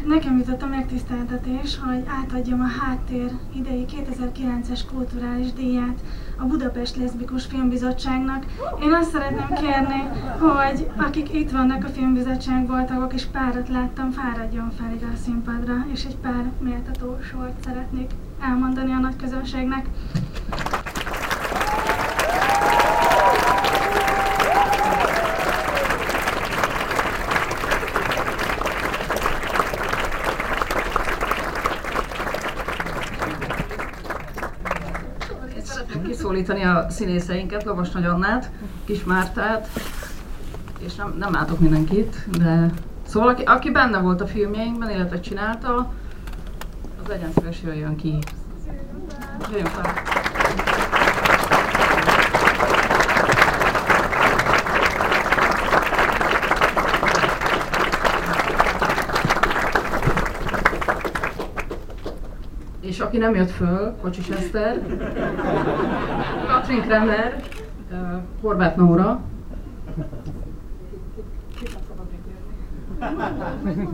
Nekem jutott a megtiszteltetés, hogy átadjam a háttér idei 2009-es kulturális díját a Budapest Leszbikus Filmbizottságnak. Én azt szeretném kérni, hogy akik itt vannak a filmbizottságból tagok, és párat láttam, fáradjon fel ide a színpadra, és egy pár méltató sort szeretnék elmondani a nagy közönségnek. Kiszólítani a színészeinket, Lovas Nagy Annát, Kis Mártát, és nem, nem látok mindenkit, de szóval aki, aki benne volt a filmjeinkben, illetve csinálta, az legyen szíves jöjjön ki. Jöjjön fel. És aki nem jött föl, Kocsis Eszter, Katrin Kremer, uh, Horváth Nóra,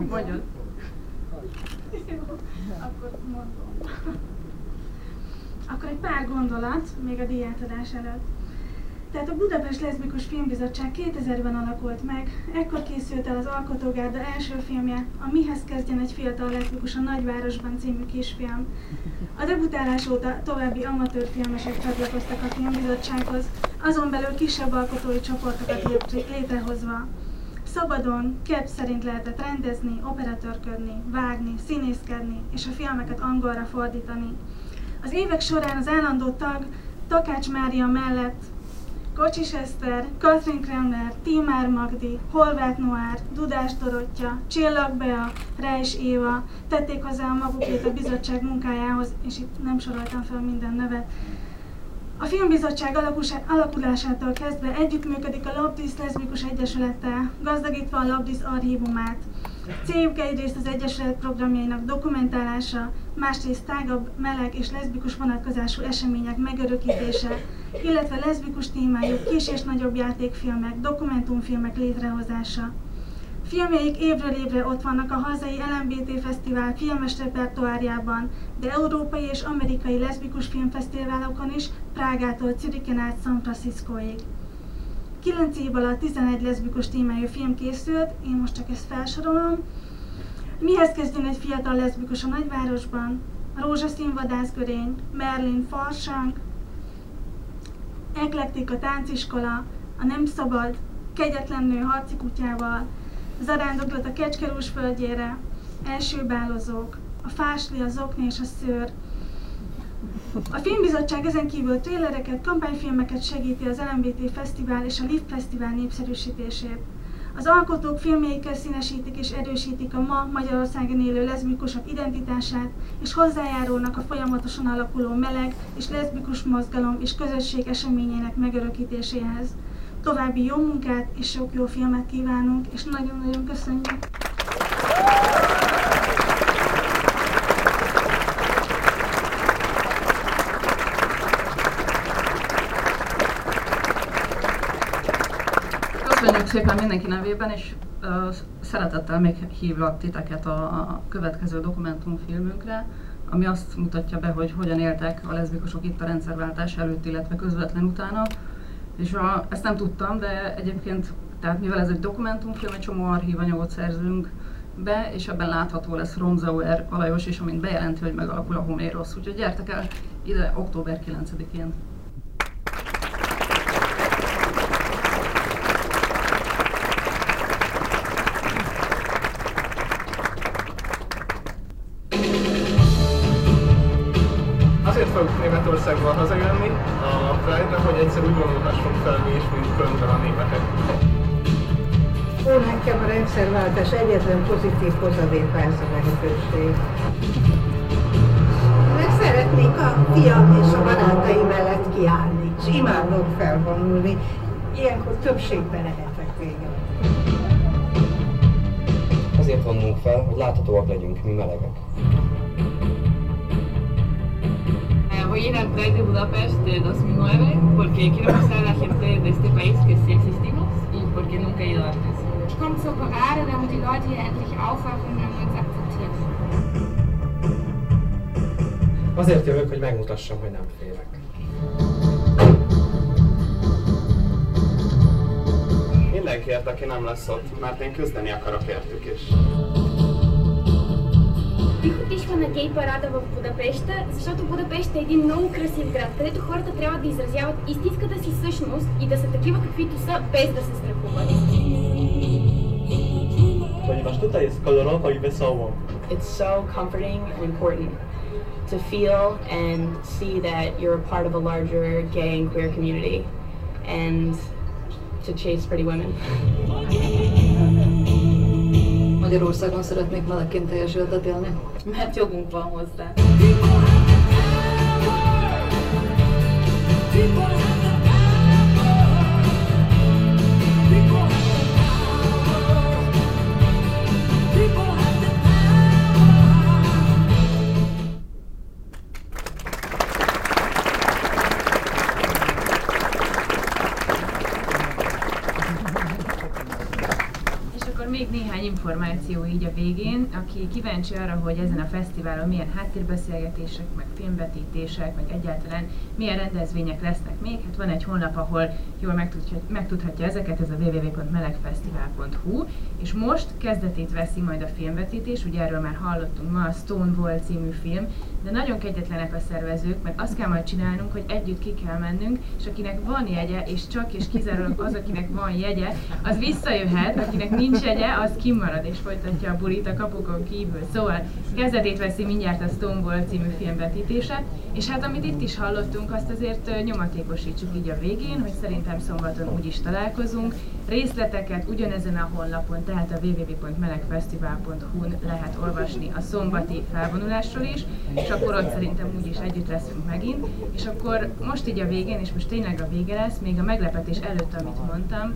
Mondjad. Akkor mondom. Akkor egy pár gondolat, még a díjátadás előtt. Tehát a Budapest Leszbikus Filmbizottság 2000-ben alakult meg, ekkor készült el az Alkotógárda első filmje, a Mihez kezdjen egy fiatal leszbikus a nagyvárosban című kisfilm. A debutálás óta további amatőr filmesek csatlakoztak a filmbizottsághoz, azon belül kisebb alkotói csoportokat létrehozva. Szabadon, kedv szerint lehetett rendezni, operatőrködni, vágni, színészkedni és a filmeket angolra fordítani. Az évek során az állandó tag Takács Mária mellett Kocsis Eszter, Katrin Kremler, Tímár Magdi, Horváth Noár, Dudás Dorottya, Csillag Bea, Reis Éva tették hozzá a magukét a bizottság munkájához, és itt nem soroltam fel minden nevet. A filmbizottság alakulásától kezdve együttműködik a Labdis Leszbikus Egyesülettel, gazdagítva a Labdis archívumát. Céljuk egyrészt az Egyesület programjainak dokumentálása, másrészt tágabb, meleg és leszbikus vonatkozású események megörökítése, illetve leszbikus témájú kis és nagyobb játékfilmek, dokumentumfilmek létrehozása. Filmjeik évről évre ott vannak a hazai LMBT Fesztivál filmes repertoárjában, de európai és amerikai leszbikus filmfesztiválokon is, Prágától Zürichen át San Franciscoig. 9 év alatt 11 leszbikus témájú film készült, én most csak ezt felsorolom. Mihez kezdjön egy fiatal leszbikus a nagyvárosban? Rózsaszín vadászgörény, Merlin Farsang, Eklektika tánciskola, a Nem szabad, Kegyetlen nő harci kutyával, Zarándoklat a Kecskerús földjére, Első bálozók, A fásli, a zokni és a szőr, a filmbizottság ezen kívül trélereket, kampányfilmeket segíti az LMBT Fesztivál és a LIV Fesztivál népszerűsítését. Az alkotók filmjeikkel színesítik és erősítik a ma Magyarországon élő leszbikusok identitását, és hozzájárulnak a folyamatosan alakuló meleg és leszbikus mozgalom és közösség eseményének megörökítéséhez. További jó munkát és sok jó filmet kívánunk, és nagyon-nagyon köszönjük! Köszönjük szépen mindenki nevében, és szeretettel még hívlak titeket a, a következő dokumentumfilmünkre, ami azt mutatja be, hogy hogyan éltek a leszbikusok itt a rendszerváltás előtt, illetve közvetlen utána. És a, ezt nem tudtam, de egyébként, tehát mivel ez egy dokumentumfilm, egy csomó archívanyagot szerzünk be, és ebben látható lesz Romzauer Alajos is, amint bejelenti, hogy megalakul a Homérosz. Úgyhogy gyertek el ide október 9-én. Németországban hazajönni a pride hogy egyszer úgy vonulhassunk fel mi is, mint föntben a németek. Ó, nekem a rendszerváltás egyetlen pozitív hozadéka ez a lehetőség. Meg szeretnék a fiam és a barátai mellett kiállni, és imádok felvonulni. Ilyenkor többségben lehetek vége. Azért vonnunk fel, hogy láthatóak legyünk, mi melegek. Voy a ir al Pride de Budapest de 2009 porque quiero mostrar a la gente de este país que sí existimos y porque nunca he ido antes. Ich komme zur Parade, damit die Leute hier endlich aufwachen und uns akzeptieren. Azért jövök, hogy megmutassam, hogy nem félek. Mindenkiért, aki nem lesz ott, mert én küzdeni akarok értük is. Тих на гей парада в Будапеща, защото Будапеща е един много красив град, където хората трябва да изразяват истинската си същност и да са такива каквито са, без да се страхуват. Ponieważ tutaj jest kolorowo i wesoło. It's so comforting and important to feel and see that you're a part of a larger gay and queer community and to chase pretty women. Magyarországon szeretnék melegként teljes életet élni. Mert jogunk van hozzá. És kíváncsi arra, hogy ezen a fesztiválon milyen háttérbeszélgetések, meg filmvetítések, meg egyáltalán milyen rendezvények lesznek még, hát van egy honlap, ahol jól megtudhatja, megtudhatja ezeket, ez a www.melegfesztivál.hu, és most kezdetét veszi majd a filmvetítés, ugye erről már hallottunk ma, a Stonewall című film, de nagyon kegyetlenek a szervezők, mert azt kell majd csinálnunk, hogy együtt ki kell mennünk, és akinek van jegye, és csak és kizárólag az, akinek van jegye, az visszajöhet, akinek nincs jegye, az kimarad és folytatja a bulit a kapukon kívül. Szóval kezdetét veszi mindjárt a Stonewall című filmvetítése, és hát amit itt is hallottunk, azt azért nyomatékosítsuk így a végén, hogy szerintem szombaton úgy is találkozunk. Részleteket ugyanezen a honlapon, tehát a www.melegfesztivál.hu-n lehet olvasni a szombati felvonulásról is, és akkor ott szerintem úgyis együtt leszünk megint. És akkor most így a végén, és most tényleg a vége lesz, még a meglepetés előtt, amit mondtam,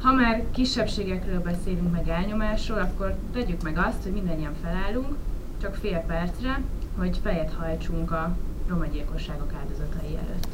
ha már kisebbségekről beszélünk meg elnyomásról, akkor tegyük meg azt, hogy mindannyian felállunk, csak fél percre, hogy fejet hajtsunk a roma gyilkosságok áldozatai előtt.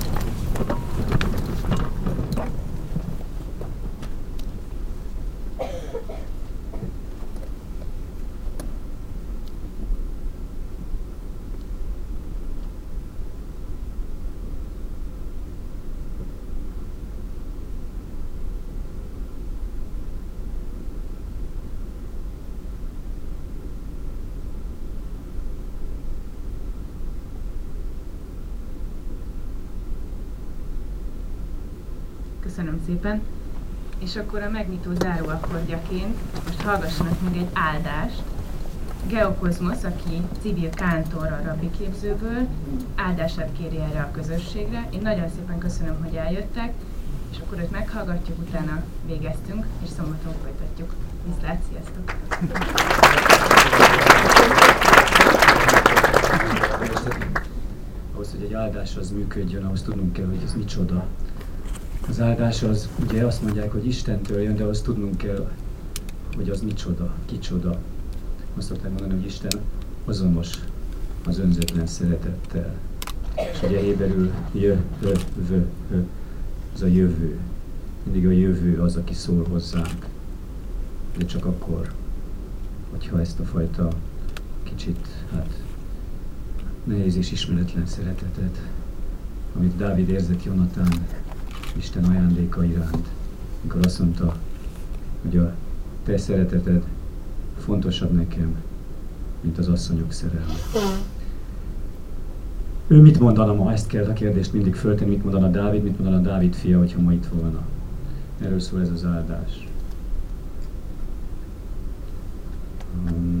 Köszönöm szépen. És akkor a megnyitó záróakkordjaként most hallgassanak meg egy áldást. Geokozmosz, aki civil kántor a rabbi képzőből, áldását kéri erre a közösségre. Én nagyon szépen köszönöm, hogy eljöttek, és akkor őt meghallgatjuk, utána végeztünk, és szombaton folytatjuk. Viszlát, sziasztok! ahhoz, hogy egy áldás az működjön, ahhoz tudnunk kell, hogy ez micsoda. Az áldás az, ugye azt mondják, hogy Istentől jön, de azt tudnunk kell, hogy az micsoda, kicsoda. Azt szokták mondani, hogy Isten azonos az önzetlen szeretettel. És ugye héberül jö, ö, vö, ö, ez a jövő. Mindig a jövő az, aki szól hozzánk. De csak akkor, hogyha ezt a fajta kicsit, hát nehéz és ismeretlen szeretetet, amit Dávid érzett Jonatán Isten ajándéka iránt, mikor azt mondta, hogy a te szereteted fontosabb nekem, mint az asszonyok szerelme. Ő mit mondana ma? Ezt kell a kérdést mindig föltenni, mit mondana Dávid, mit mondana Dávid fia, hogyha ma itt volna. Erről szól ez az áldás. Um,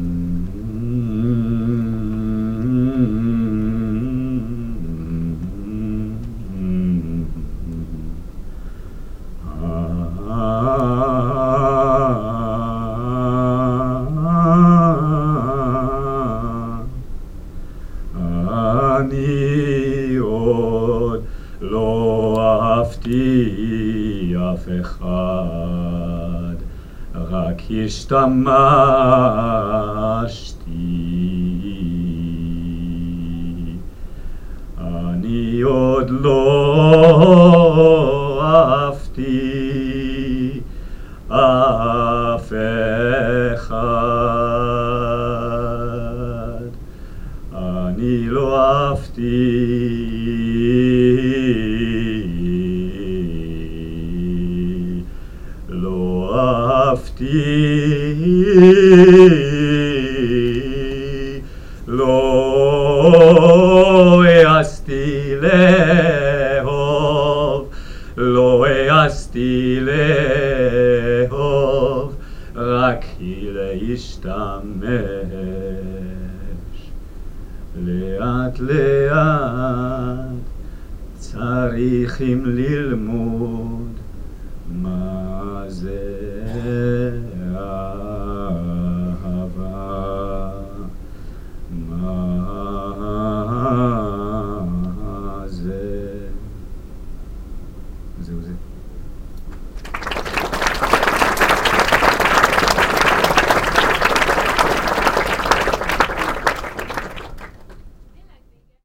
stamma.